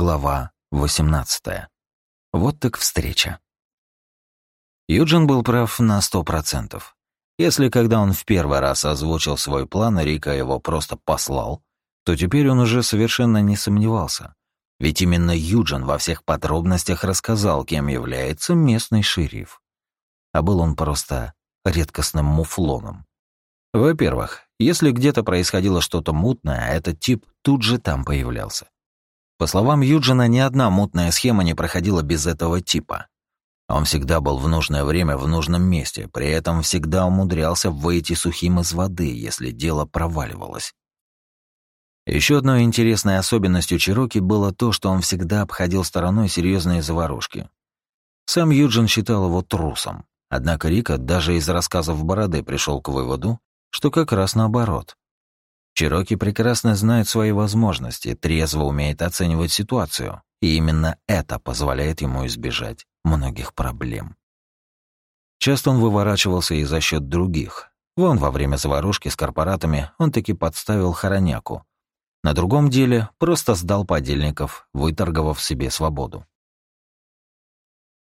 Глава 18. Вот так встреча. Юджин был прав на сто процентов. Если когда он в первый раз озвучил свой план, Рика его просто послал, то теперь он уже совершенно не сомневался. Ведь именно Юджин во всех подробностях рассказал, кем является местный шериф. А был он просто редкостным муфлоном. Во-первых, если где-то происходило что-то мутное, этот тип тут же там появлялся. По словам Юджина, ни одна мутная схема не проходила без этого типа. Он всегда был в нужное время в нужном месте, при этом всегда умудрялся выйти сухим из воды, если дело проваливалось. Еще одной интересной особенностью Чироки было то, что он всегда обходил стороной серьезные заварушки. Сам Юджин считал его трусом, однако Рика даже из рассказов Бороды пришел к выводу, что как раз наоборот. Чироки прекрасно знает свои возможности, трезво умеет оценивать ситуацию, и именно это позволяет ему избежать многих проблем. Часто он выворачивался и за счет других. Вон во время заварушки с корпоратами он таки подставил хороняку. На другом деле просто сдал подельников, выторговав себе свободу.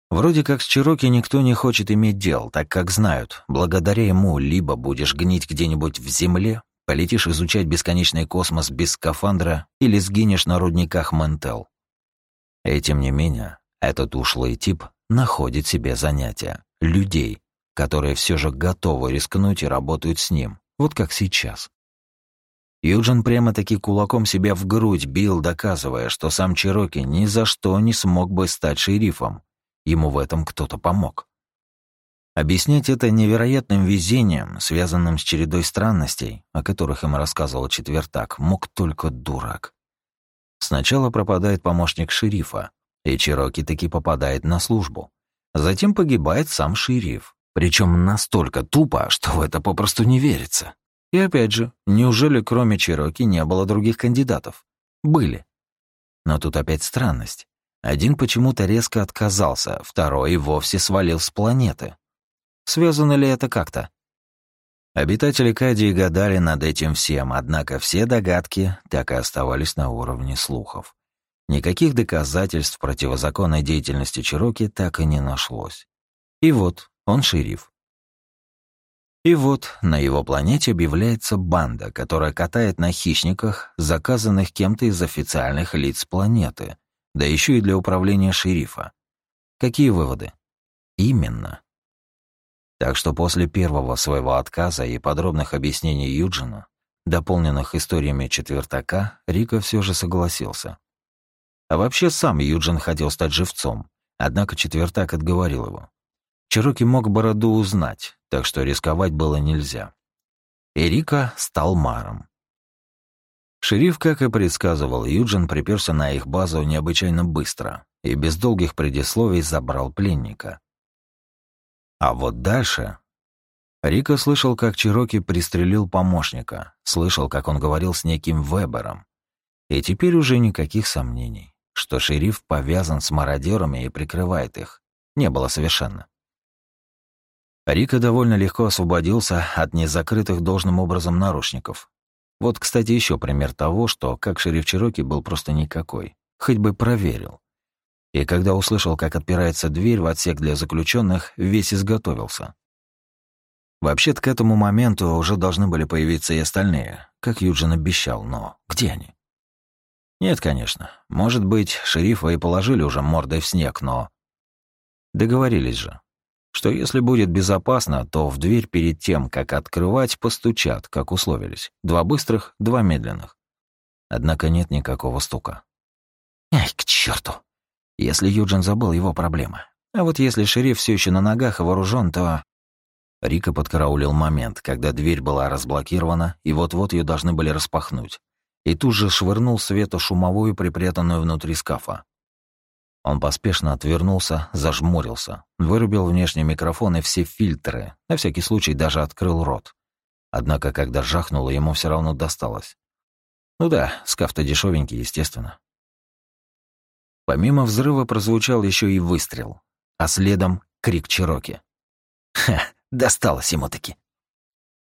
Вроде как с Чироки никто не хочет иметь дел, так как знают, благодаря ему либо будешь гнить где-нибудь в земле, Полетишь изучать бесконечный космос без скафандра или сгинешь на рудниках Ментел. И тем не менее, этот ушлый тип находит себе занятия, людей, которые все же готовы рискнуть и работают с ним, вот как сейчас. Юджин прямо-таки кулаком себя в грудь бил, доказывая, что сам Чироки ни за что не смог бы стать шерифом. Ему в этом кто-то помог. Объяснять это невероятным везением, связанным с чередой странностей, о которых им рассказывал Четвертак, мог только дурак. Сначала пропадает помощник шерифа, и Чироки таки попадает на службу. Затем погибает сам шериф. Причем настолько тупо, что в это попросту не верится. И опять же, неужели кроме Чироки не было других кандидатов? Были. Но тут опять странность. Один почему-то резко отказался, второй вовсе свалил с планеты. Связано ли это как-то? Обитатели Кадии гадали над этим всем, однако все догадки так и оставались на уровне слухов. Никаких доказательств противозаконной деятельности Чироки так и не нашлось. И вот он шериф. И вот на его планете объявляется банда, которая катает на хищниках, заказанных кем-то из официальных лиц планеты, да еще и для управления шерифа. Какие выводы? Именно. Так что после первого своего отказа и подробных объяснений Юджина, дополненных историями четвертака, Рика все же согласился. А вообще сам Юджин хотел стать живцом, однако четвертак отговорил его. Чироки мог бороду узнать, так что рисковать было нельзя. И Рика стал маром. Шериф, как и предсказывал, Юджин приперся на их базу необычайно быстро и без долгих предисловий забрал пленника. А вот дальше... Рика слышал, как Чироки пристрелил помощника, слышал, как он говорил с неким Вебером. И теперь уже никаких сомнений, что шериф повязан с мародерами и прикрывает их. Не было совершенно. Рика довольно легко освободился от незакрытых должным образом наручников. Вот, кстати, еще пример того, что как шериф Чироки был просто никакой. Хоть бы проверил. И когда услышал, как отпирается дверь в отсек для заключенных, весь изготовился. Вообще-то к этому моменту уже должны были появиться и остальные, как Юджин обещал, но где они? Нет, конечно. Может быть, шерифа и положили уже мордой в снег, но... Договорились же, что если будет безопасно, то в дверь перед тем, как открывать, постучат, как условились. Два быстрых, два медленных. Однако нет никакого стука. Ай, к черту! Если Юджин забыл, его проблема. А вот если шериф все еще на ногах и вооружен, то... Рика подкараулил момент, когда дверь была разблокирована, и вот-вот ее должны были распахнуть. И тут же швырнул светошумовую, припрятанную внутри скафа. Он поспешно отвернулся, зажмурился, вырубил внешний микрофон и все фильтры, на всякий случай даже открыл рот. Однако, когда жахнуло, ему все равно досталось. Ну да, скаф-то дешевенький, естественно. Помимо взрыва прозвучал еще и выстрел, а следом крик Чироки. Ха, досталось ему таки.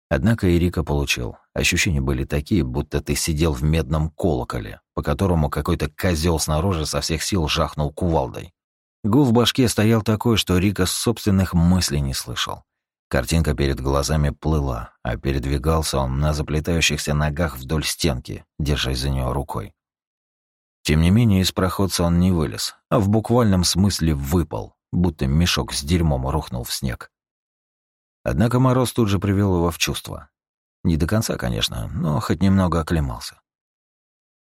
Однако и Рика получил. Ощущения были такие, будто ты сидел в медном колоколе, по которому какой-то козел снаружи со всех сил жахнул кувалдой. Гул в башке стоял такой, что Рика собственных мыслей не слышал. Картинка перед глазами плыла, а передвигался он на заплетающихся ногах вдоль стенки, держась за нее рукой. Тем не менее, из проходца он не вылез, а в буквальном смысле выпал, будто мешок с дерьмом рухнул в снег. Однако мороз тут же привел его в чувство. Не до конца, конечно, но хоть немного оклемался.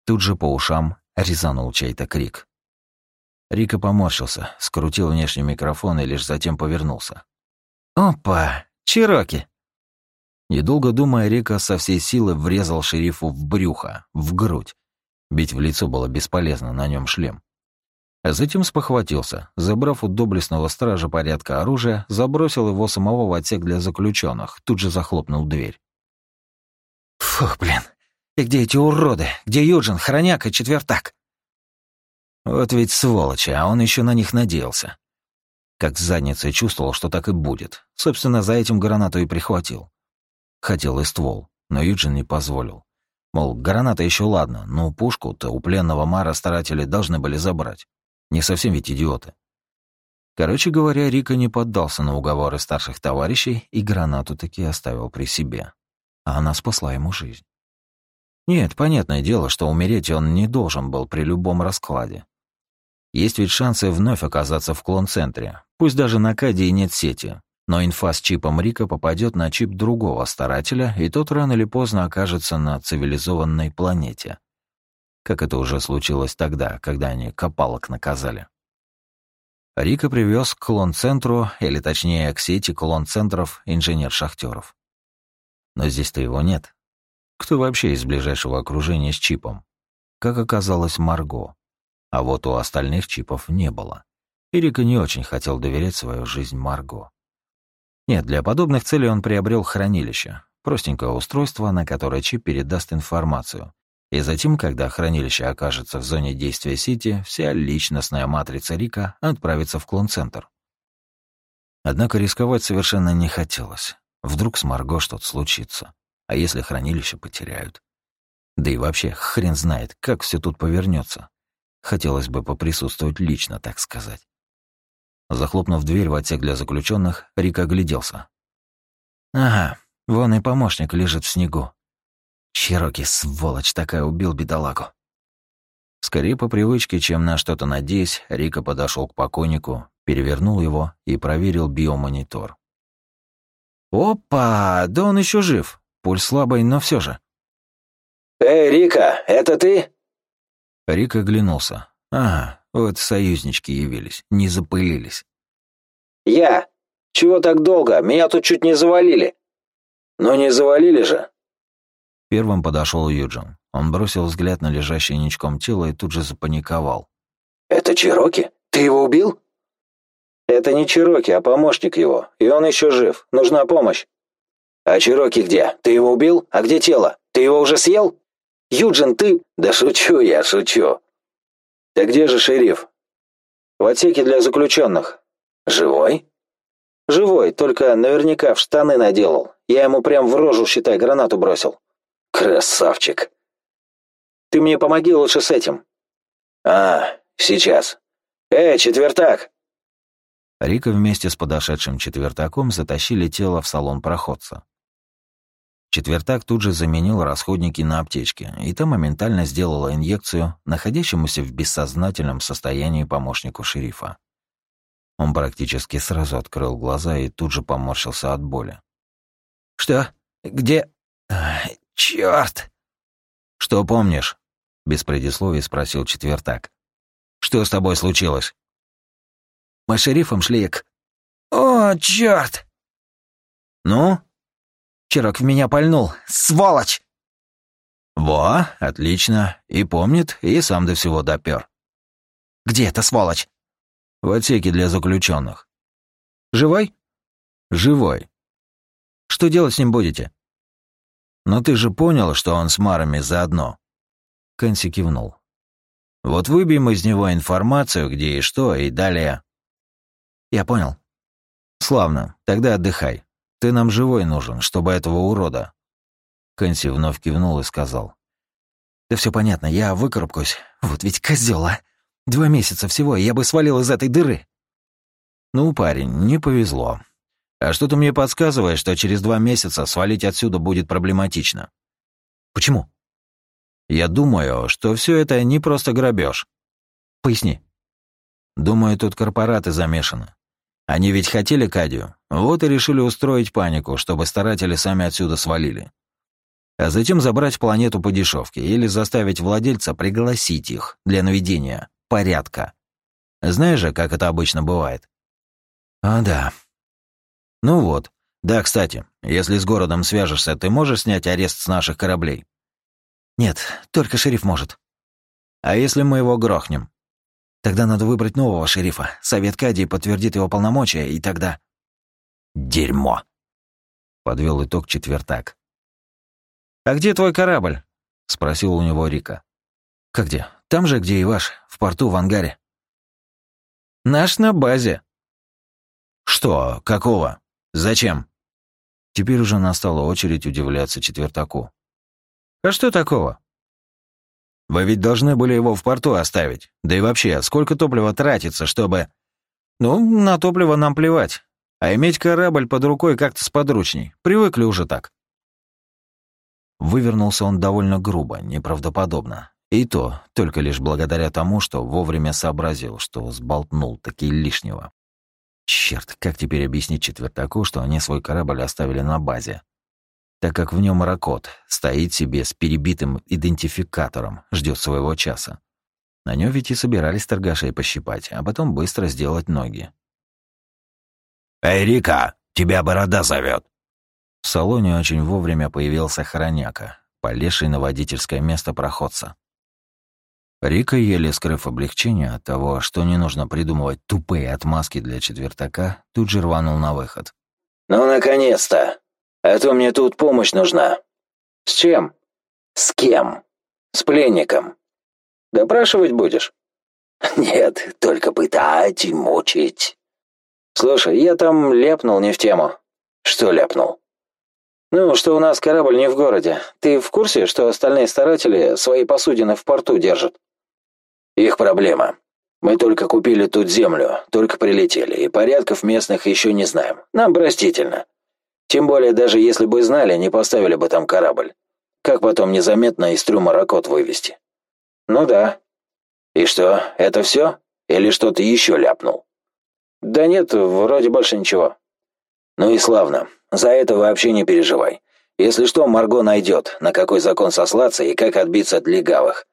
Тут же по ушам резанул чей-то крик. Рика поморщился, скрутил внешний микрофон и лишь затем повернулся. «Опа! Чироки!» Недолго думая, Рика со всей силы врезал шерифу в брюхо, в грудь, Бить в лицо было бесполезно, на нем шлем. А затем спохватился, забрав у доблестного стража порядка оружия, забросил его самого в отсек для заключенных, тут же захлопнул дверь. «Фух, блин, и где эти уроды? Где Юджин, Хроняк и Четвертак?» Вот ведь сволочи, а он еще на них надеялся. Как задницей чувствовал, что так и будет. Собственно, за этим гранату и прихватил. Хотел и ствол, но Юджин не позволил. Мол, граната еще ладно, но пушку-то у пленного Мара старатели должны были забрать. Не совсем ведь идиоты. Короче говоря, Рика не поддался на уговоры старших товарищей и гранату таки оставил при себе. А она спасла ему жизнь. Нет, понятное дело, что умереть он не должен был при любом раскладе. Есть ведь шансы вновь оказаться в клон-центре, пусть даже на Каде и нет сети, но инфа с чипом Рика попадет на чип другого старателя, и тот рано или поздно окажется на цивилизованной планете. Как это уже случилось тогда, когда они копалок наказали. Рика привез к клон-центру, или точнее к сети клон-центров инженер-шахтеров. Но здесь-то его нет. Кто вообще из ближайшего окружения с чипом? Как оказалось, Марго. А вот у остальных чипов не было. И Рика не очень хотел доверять свою жизнь Марго. Нет, для подобных целей он приобрел хранилище, простенькое устройство, на которое чип передаст информацию. И затем, когда хранилище окажется в зоне действия сети, вся личностная матрица Рика отправится в клон-центр. Однако рисковать совершенно не хотелось. Вдруг с Марго что-то случится. А если хранилище потеряют? Да и вообще, хрен знает, как все тут повернется. Хотелось бы поприсутствовать лично, так сказать. Захлопнув дверь в отсек для заключенных, Рик огляделся. «Ага, вон и помощник лежит в снегу. Чироки, сволочь такая, убил бедолагу». Скорее по привычке, чем на что-то надеясь, Рика подошел к покойнику, перевернул его и проверил биомонитор. «Опа! Да он еще жив. Пульс слабый, но все же». «Эй, Рика, это ты?» Рик оглянулся. «Ага, вот союзнички явились, не запылились. «Я! Чего так долго? Меня тут чуть не завалили!» «Ну не завалили же!» Первым подошел Юджин. Он бросил взгляд на лежащее ничком тело и тут же запаниковал. «Это Чироки? Ты его убил?» «Это не Чироки, а помощник его, и он еще жив. Нужна помощь». «А Чироки где? Ты его убил? А где тело? Ты его уже съел?» «Юджин, ты...» «Да шучу я, шучу. «Да где же шериф?» «В отсеке для заключенных». «Живой?» «Живой, только наверняка в штаны наделал. Я ему прям в рожу, считай, гранату бросил». «Красавчик!» «Ты мне помоги лучше с этим». «А, сейчас. Эй, четвертак!» Рика вместе с подошедшим четвертаком затащили тело в салон проходца. Четвертак тут же заменил расходники на аптечке, и та моментально сделала инъекцию находящемуся в бессознательном состоянии помощнику шерифа. Он практически сразу открыл глаза и тут же поморщился от боли. «Что? Где? Чёрт!» «Что помнишь?» — без предисловий спросил четвертак. «Что с тобой случилось?» «Мы с шерифом шли к...» «О, чёрт!» «Ну?» Чирок в меня пальнул. Сволочь!» «Во, отлично. И помнит, и сам до всего допер. «Где эта сволочь?» «В отсеке для заключенных. «Живой?» «Живой. Что делать с ним будете?» «Но ты же понял, что он с Марами заодно?» Кэнси кивнул. «Вот выбьем из него информацию, где и что, и далее...» «Я понял». «Славно. Тогда отдыхай. Ты нам живой нужен, чтобы этого урода». Кэнси вновь кивнул и сказал. «Да все понятно, я выкарабкаюсь. Вот ведь козел, а! Два месяца всего, и я бы свалил из этой дыры». «Ну, парень, не повезло. А что-то мне подсказывает, что через два месяца свалить отсюда будет проблематично». «Почему?» «Я думаю, что все это не просто грабеж. «Поясни». «Думаю, тут корпораты замешаны. Они ведь хотели Кадию, вот и решили устроить панику, чтобы старатели сами отсюда свалили. А затем забрать планету по дешевке или заставить владельца пригласить их для наведения порядка. Знаешь же, как это обычно бывает? А, да. Ну вот. Да, кстати, если с городом свяжешься, ты можешь снять арест с наших кораблей? Нет, только шериф может. А если мы его грохнем? Тогда надо выбрать нового шерифа. Совет Кадии подтвердит его полномочия, и тогда... Дерьмо. Подвел итог четвертак. «А где твой корабль?» — спросил у него Рика. «Как где? Там же, где и ваш, в порту, в ангаре». «Наш на базе». «Что? Какого? Зачем?» Теперь уже настала очередь удивляться четвертаку. «А что такого?» Вы ведь должны были его в порту оставить. Да и вообще, сколько топлива тратится, чтобы... Ну, на топливо нам плевать. А иметь корабль под рукой как-то сподручней. Привыкли уже так. Вывернулся он довольно грубо, неправдоподобно. И то только лишь благодаря тому, что вовремя сообразил, что сболтнул таки лишнего. Черт, как теперь объяснить четвертаку, что они свой корабль оставили на базе? Так как в нем ракот стоит себе с перебитым идентификатором, ждет своего часа. На нем ведь и собирались торгашей пощипать, а потом быстро сделать ноги. «Эй, Рика, тебя борода зовет. В салоне очень вовремя появился хороняка, полезший на водительское место проходца. Рика, еле скрыв облегчение от того, что не нужно придумывать тупые отмазки для четвертака, тут же рванул на выход. «Ну, наконец-то! А то мне тут помощь нужна». «С чем?» «С кем?» «С пленником». «Допрашивать будешь?» «Нет, только пытать и мучить». «Слушай, я там ляпнул не в тему». «Что ляпнул?» «Ну, что у нас корабль не в городе. Ты в курсе, что остальные старатели свои посудины в порту держат?» «Их проблема. Мы только купили тут землю, только прилетели, и порядков местных еще не знаем. Нам простительно. Тем более, даже если бы знали, не поставили бы там корабль. Как потом незаметно из трюма ракот вывести? Ну да. И что, это все? Или что-то еще ляпнул? Да нет, вроде больше ничего. Ну и славно. За это вообще не переживай. Если что, Марго найдет, на какой закон сослаться и как отбиться от легавых.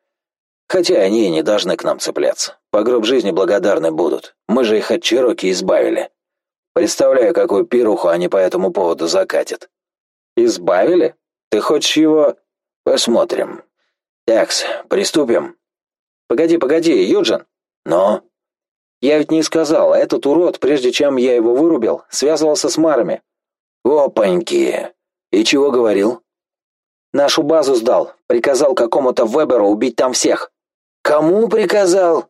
Хотя они и не должны к нам цепляться. По гроб жизни благодарны будут. Мы же их от Чироки избавили. Представляю, какую пируху они по этому поводу закатят. Избавили? Ты хочешь его... Посмотрим. Такс, приступим. Погоди, погоди, Юджин. Но... Я ведь не сказал, этот урод, прежде чем я его вырубил, связывался с марами. Опаньки. И чего говорил? Нашу базу сдал. Приказал какому-то Веберу убить там всех. Кому приказал?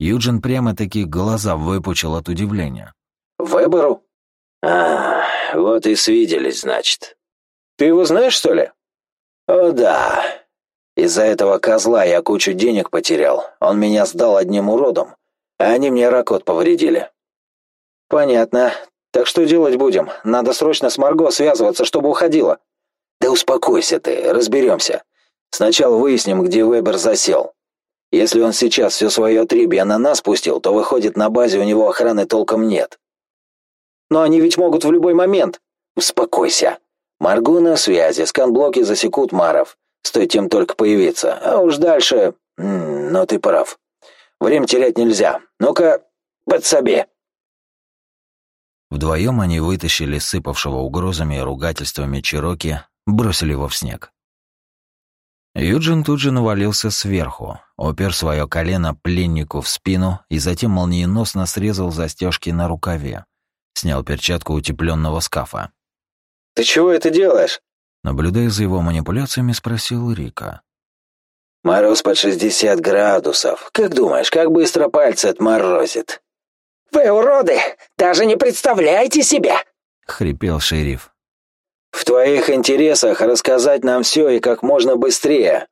Юджин прямо-таки глаза выпучил от удивления. Веберу? А, вот и свиделись, значит. Ты его знаешь, что ли? О, да. Из-за этого козла я кучу денег потерял. Он меня сдал одним уродом, а они мне ракот повредили. Понятно. Так что делать будем? Надо срочно с Марго связываться, чтобы уходила. Да успокойся ты, разберемся. Сначала выясним, где Вебер засел. Если он сейчас все свое отребье на нас пустил, то выходит, на базе у него охраны толком нет. Но они ведь могут в любой момент. Успокойся. Марго на связи, сканблоки засекут Маров. Стоит тем только появиться. А уж дальше... Но ты прав. Время терять нельзя. Ну-ка, подсоби. Вдвоем они вытащили сыпавшего угрозами и ругательствами Чироки, бросили его в снег. Юджин тут же навалился сверху, упер свое колено пленнику в спину и затем молниеносно срезал застежки на рукаве, Снял перчатку утепленного скафа. «Ты чего это делаешь?» Наблюдая за его манипуляциями, спросил Рика. «Мороз под 60 градусов. Как думаешь, как быстро пальцы отморозит?» «Вы уроды! Даже не представляете себе!» хрипел шериф. «В твоих интересах рассказать нам все и как можно быстрее.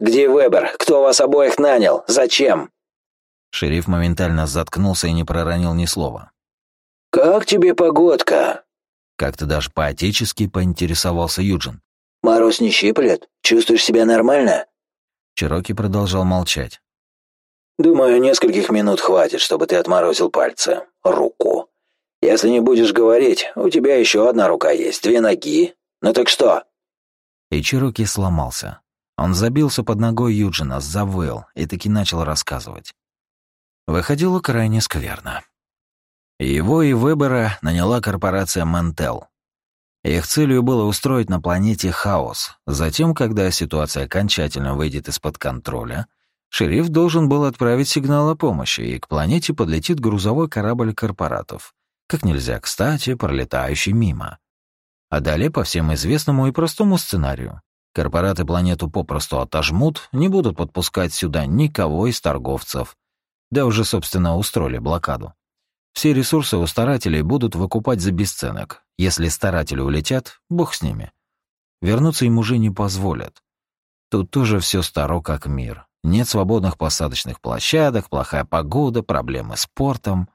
Где Вебер? Кто вас обоих нанял? Зачем?» Шериф моментально заткнулся и не проронил ни слова. «Как тебе погодка?» Как-то даже по-отечески поинтересовался Юджин. «Мороз не щиплет? Чувствуешь себя нормально?» Чироки продолжал молчать. «Думаю, нескольких минут хватит, чтобы ты отморозил пальцы. Руку. Если не будешь говорить, у тебя еще одна рука есть, две ноги. Ну так что?» И Чироки сломался. Он забился под ногой Юджина, завыл и таки начал рассказывать. Выходило крайне скверно. Его и выбора наняла корпорация Мантел. Их целью было устроить на планете хаос. Затем, когда ситуация окончательно выйдет из-под контроля, шериф должен был отправить сигнал о помощи, и к планете подлетит грузовой корабль корпоратов, как нельзя кстати, пролетающий мимо. А далее по всем известному и простому сценарию. Корпораты планету попросту отожмут, не будут подпускать сюда никого из торговцев. Да уже, собственно, устроили блокаду. Все ресурсы у старателей будут выкупать за бесценок. Если старатели улетят, бог с ними. Вернуться им уже не позволят. Тут тоже все старо как мир. Нет свободных посадочных площадок, плохая погода, проблемы с портом.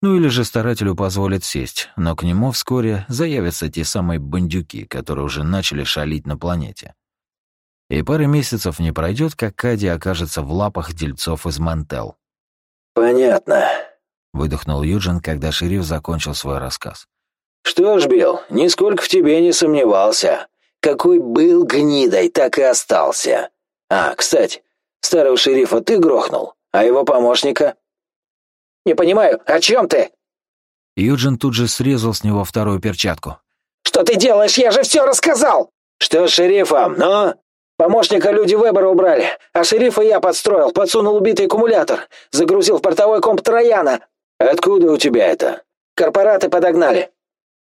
Ну или же старателю позволят сесть, но к нему вскоре заявятся те самые бандюки, которые уже начали шалить на планете. И пары месяцев не пройдет, как Кади окажется в лапах дельцов из Мантел. «Понятно», выдохнул Юджин, когда шериф закончил свой рассказ. «Что ж, Билл, нисколько в тебе не сомневался. Какой был гнидой, так и остался. А, кстати, старого шерифа ты грохнул, а его помощника?» «Не понимаю, о чем ты?» Юджин тут же срезал с него вторую перчатку. «Что ты делаешь? Я же все рассказал!» «Что с шерифом, но...» Помощника люди Вебера убрали, а шерифа я подстроил, подсунул убитый аккумулятор, загрузил в портовой комп Трояна, «Откуда у тебя это?» «Корпораты подогнали».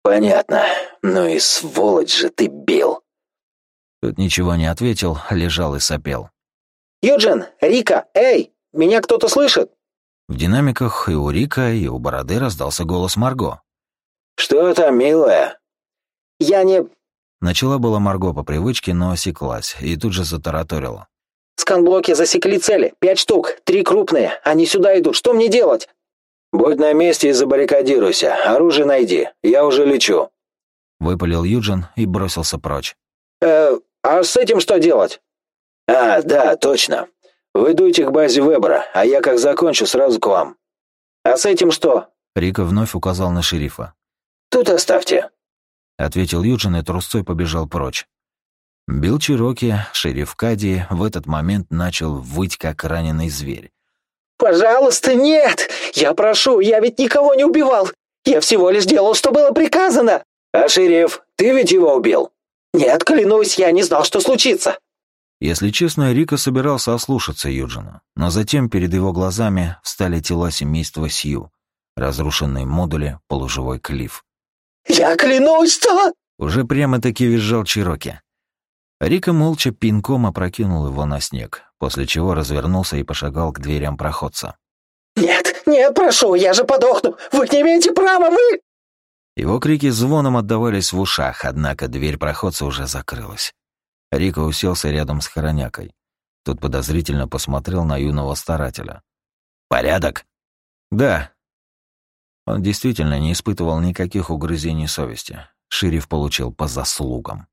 «Понятно. Ну и сволочь же ты, Билл!» Тут ничего не ответил, лежал и сопел. «Юджин! Рика! Эй! Меня кто-то слышит?» В динамиках и у Рика, и у Бороды раздался голос Марго. «Что там, милая?» «Я не...» Начала была Марго по привычке, но осеклась и тут же затараторила. «Сканблоки засекли цели. Пять штук. Три крупные. Они сюда идут. Что мне делать?» «Будь на месте и забаррикадируйся. Оружие найди. Я уже лечу». Выпалил Юджин и бросился прочь. «Э, а с этим что делать?» «А, да, точно. Вы дуйте к базе Вебера, а я как закончу, сразу к вам». «А с этим что?» Рика вновь указал на шерифа. «Тут оставьте», — ответил Юджин и трусцой побежал прочь. Билл Чироки, шериф Кади, в этот момент начал выть, как раненый зверь. «Пожалуйста, нет! Я прошу, я ведь никого не убивал! Я всего лишь делал, что было приказано!» «А шериф, ты ведь его убил?» «Нет, клянусь, я не знал, что случится!» Если честно, Рика собирался ослушаться Юджина, но затем перед его глазами встали тела семейства Сью, разрушенные модули, полуживой клифф. «Я клянусь, что...» Уже прямо-таки визжал Чироки. Рика молча пинком опрокинул его на снег, после чего развернулся и пошагал к дверям проходца. «Нет, нет, прошу, я же подохну! Вы не имеете права, вы...» Его крики звоном отдавались в ушах, однако дверь проходца уже закрылась. Рика уселся рядом с хоронякой. Тот подозрительно посмотрел на юного старателя. «Порядок?» «Да». Он действительно не испытывал никаких угрызений совести. Шериф получил по заслугам.